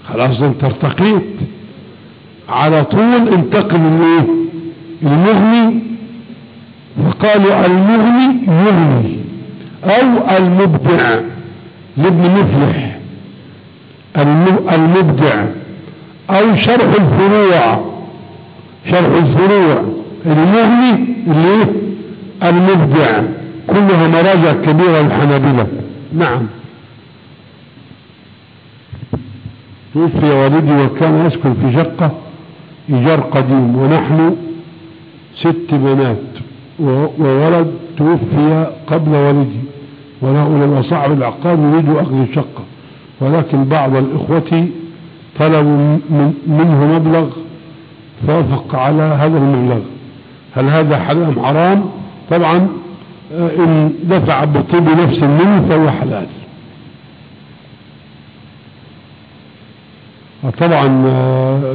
خلاص أنت ارتقيت. على طول انتقل الايه المغني فقالوا المغني يغني أو المبدع. لابن مفلح المبدع. أو شرح الفروع شرح الفروع المغني اللي المبدع. كلها مراجع كبيرة للحنابلة نعم. توفي والدي وكان يسكن في شقة إيجار قديم ونحن ست بنات. وولد توفي قبل والدي. وهؤلاء صعب العقاب يريدوا أخذ الشقة. ولكن بعض الإخوة طلبوا منه مبلغ فوافق على هذا المبلغ. هل هذا حلال حرام؟ طبعا آه، إن دفع بطيب نفس منه فهو حلال. طبعا آه،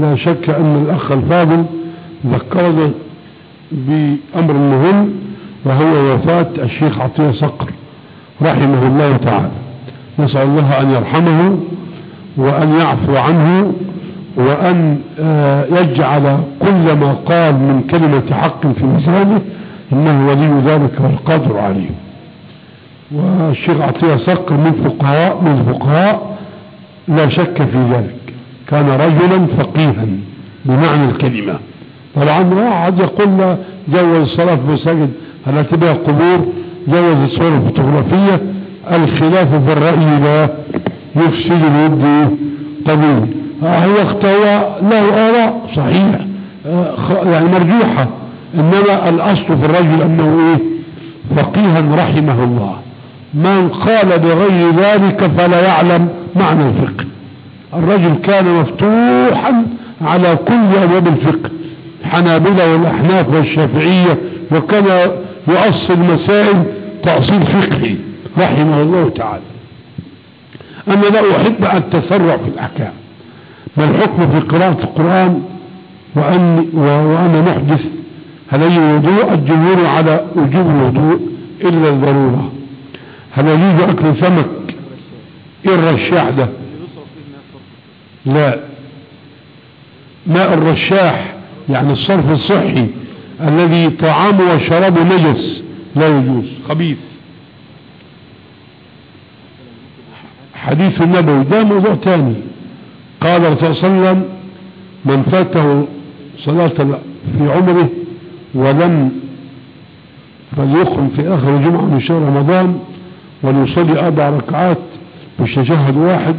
لا شك أن الأخ الفاضل ذكرنا بأمر مهم وهو وفاة الشيخ عطية صقر. رحمه الله تعالى. نسأل الله أن يرحمه وأن يعفو عنه وأن آه، يجعل كل ما قال من كلمة حق في ميزانه إنه ولي ذلك والقادر عليه. والشيخ عطية صقر من فقهاء من الفقهاء لا شك في ذلك. كان رجلا فقيها بمعنى الكلمة. طبعا واحد يقول له جوز الصلاة في مساجد التي بها قبور؟ جوز الصور الفوتوغرافية الخلاف في الرأي لا يفسد الود قبول هو اختوى له آراء صحيح آه، يعني مرجوحة إنما الأصل في الرجل أنه إيه؟ فقيها رحمه الله. من قال بغير ذلك فلا يعلم معنى الفقه. الرجل كان مفتوحا على كل أبواب الفقه الحنابلة والأحناف والشافعية وكان يؤصل مسائل تأصيل فقهي رحمه الله تعالى. أنا لا أحب التسرع في الأحكام ما الحكم في قراءة القرآن وأن وأنا محدث هل وضوء الجمهور على وجوب الوضوء إلا الضرورة. هل يجوز أكل سمك إيه الرشاح ده لا. ماء الرشاح يعني الصرف الصحي الذي طعامه وشرابه نجس لا يجوز خبيث. حديث النبوي ده موضوع تاني. قال صلى الله عليه وسلم من فاته صلاة في عمره ولم فليخرج في آخر جمعة من شهر رمضان وليصلي أربع ركعات بالتشهد واحد.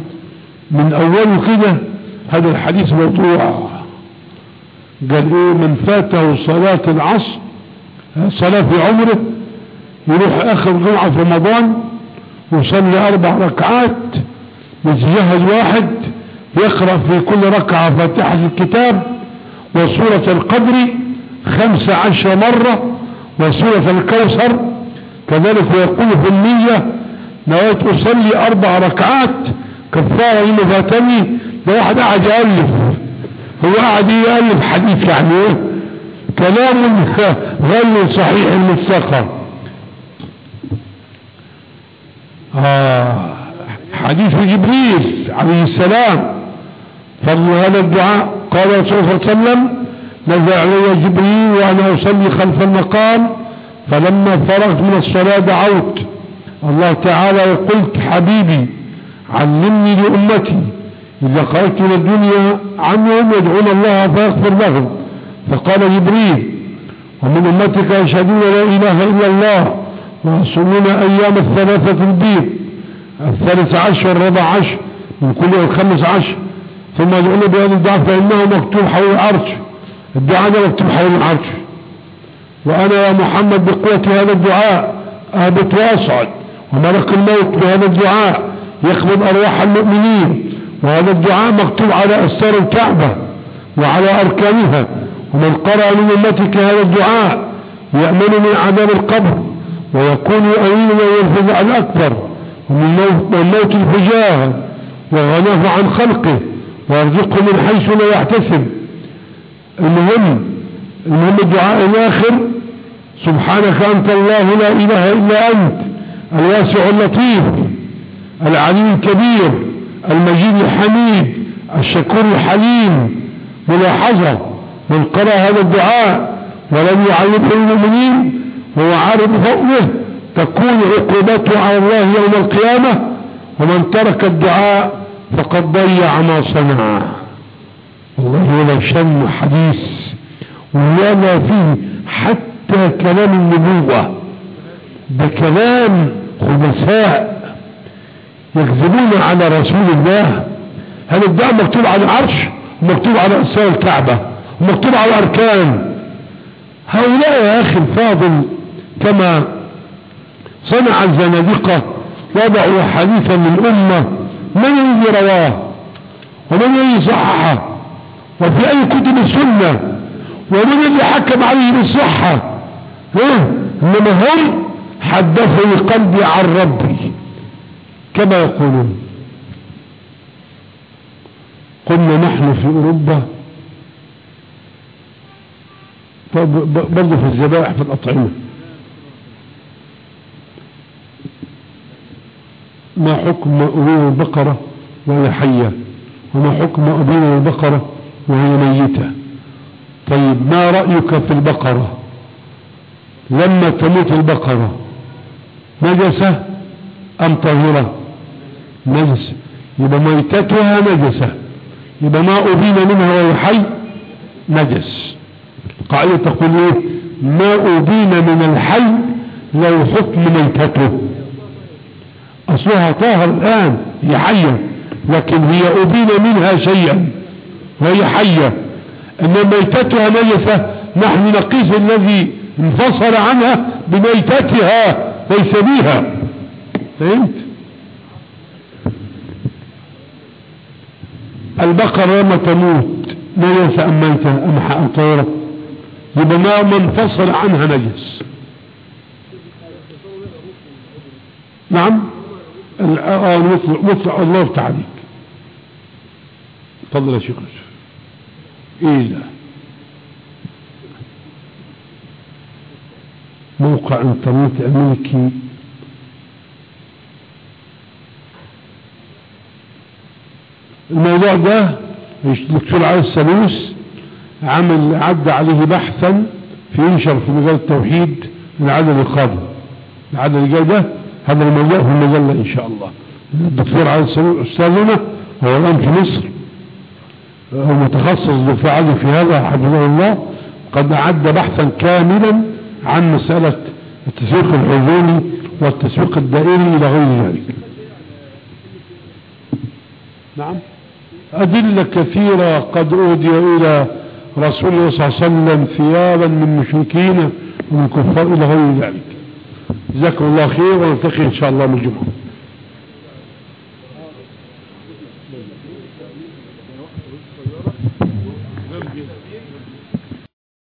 من أوله كده هذا الحديث موضوع قال إيه من فاته صلاة العصر صلاة في عمره يروح آخر جمعة في رمضان ويصلي أربع ركعات يتجهز واحد يقرأ في كل ركعة فاتحة الكتاب وسورة القدر خمس عشر مرة وسورة الكوثر. كذلك يقول في النية نويت أصلي أربع ركعات كفارة لما فاتني ده واحد قاعد يألف هو قاعد يألف حديث يعني إيه كلام غير صحيح المستقى آه حديث جبريل عليه السلام فضل هذا الدعاء قال صلى الله عليه وسلم نزل علي جبريل وأنا أصلي خلف المقام فلما فرغت من الصلاة دعوت. الله تعالى وقلت حبيبي علمني لأمتي إذا خرجت من الدنيا عنهم يدعون الله فيغفر لهم. فقال جبريل ومن أمتك يشهدون لا إله إلا الله ويصومون أيام الثلاثة البيض الثالث عشر والرابع عشر من كل الخمس عشر. ثم يدعون بهذا الدعاء فإنه مكتوب حول العرش الدعاء مكتوب حول العرش وأنا يا محمد بقوة هذا الدعاء أهبط وأصعد. وملك الموت بهذا الدعاء يقبض أرواح المؤمنين. وهذا الدعاء مكتوب على أستار الكعبة وعلى أركانها. ومن قرأ من أمتك هذا الدعاء يأمن من عذاب القبر ويكون أمين من الفزع الأكبر ومن موت, من موت الفجاه وغناه عن خلقه ويرزقه من حيث لا يحتسب. المهم المهم الدعاء الآخر سبحانك أنت الله لا إله إلا أنت الواسع اللطيف العليم الكبير المجيد الحميد الشكور الحليم ملاحظة من قرأ هذا الدعاء ولم يعلمه المؤمنين وهو عارف فضله تكون عقوبته على الله يوم القيامة ومن ترك الدعاء فقد ضيع ما صنع. والله ولا شم حديث ولا فيه حتى كلام النبوة ده كلام خبثاء يكذبون على رسول الله؟ هل الدعاء مكتوب على العرش؟ ومكتوب على أسار الكعبة. ومكتوب على الأركان. هؤلاء يا أخي الفاضل كما صنع الزنادقة وضعوا حديثا للأمة. من الذي رواه؟ ومن الذي صححه وفي أي كتب السنة؟ ومن الذي حكم عليه بالصحة؟ إيه؟ إنما هم حدثني قلبي عن ربي. كما يقولون قلنا نحن في أوروبا برضه في الذبائح في الأطعمة. ما حكم أبين البقرة وهي حية؟ وما حكم أبين البقرة وهي ميتة؟ طيب ما رأيك في البقرة؟ لما تموت البقرة نجسة أم طاهرة؟ نجسة يبقى ميتتها نجسة. يبقى ما أبين منها وهي حي نجس. قاعدة تقول إيه؟ ما أبين من الحي لو حكم ميتته. أصلها طاهر الآن هي حية لكن هي أبين منها شيئا وهي حية. أما ميتتها نجسة نحن نقيس الذي انفصل عنها بميتتها ليس بها فهمت؟ البقرة لما تموت نجس أم ميتة أم طيرة يبقى ما منفصل عنها نجس. نعم؟ آه مطلع الله افتح عليك تفضل يا شيخ. إيه ده؟ موقع إنترنت أمريكي. الموضوع ده الدكتور علي السلوس عمل عدى عليه بحثا في ينشر في مجال التوحيد العدد القادم. العدد الجاي ده هذا الموضوع في المجلة إن شاء الله. الدكتور علي السلوس استاذنا هو الآن في مصر. هو متخصص دفاع في هذا حفظه الله. قد أعد بحثا كاملا عن مسألة التسويق الحضوري والتسويق الدائري إلى غير ذلك. نعم. أدلة كثيرة قد أودي إلى رسول الله صلى الله عليه وسلم ثيابا من مشركين ومن كفار إلى غير ذلك. جزاكم الله خير ونلتقي إن شاء الله من الجمعة.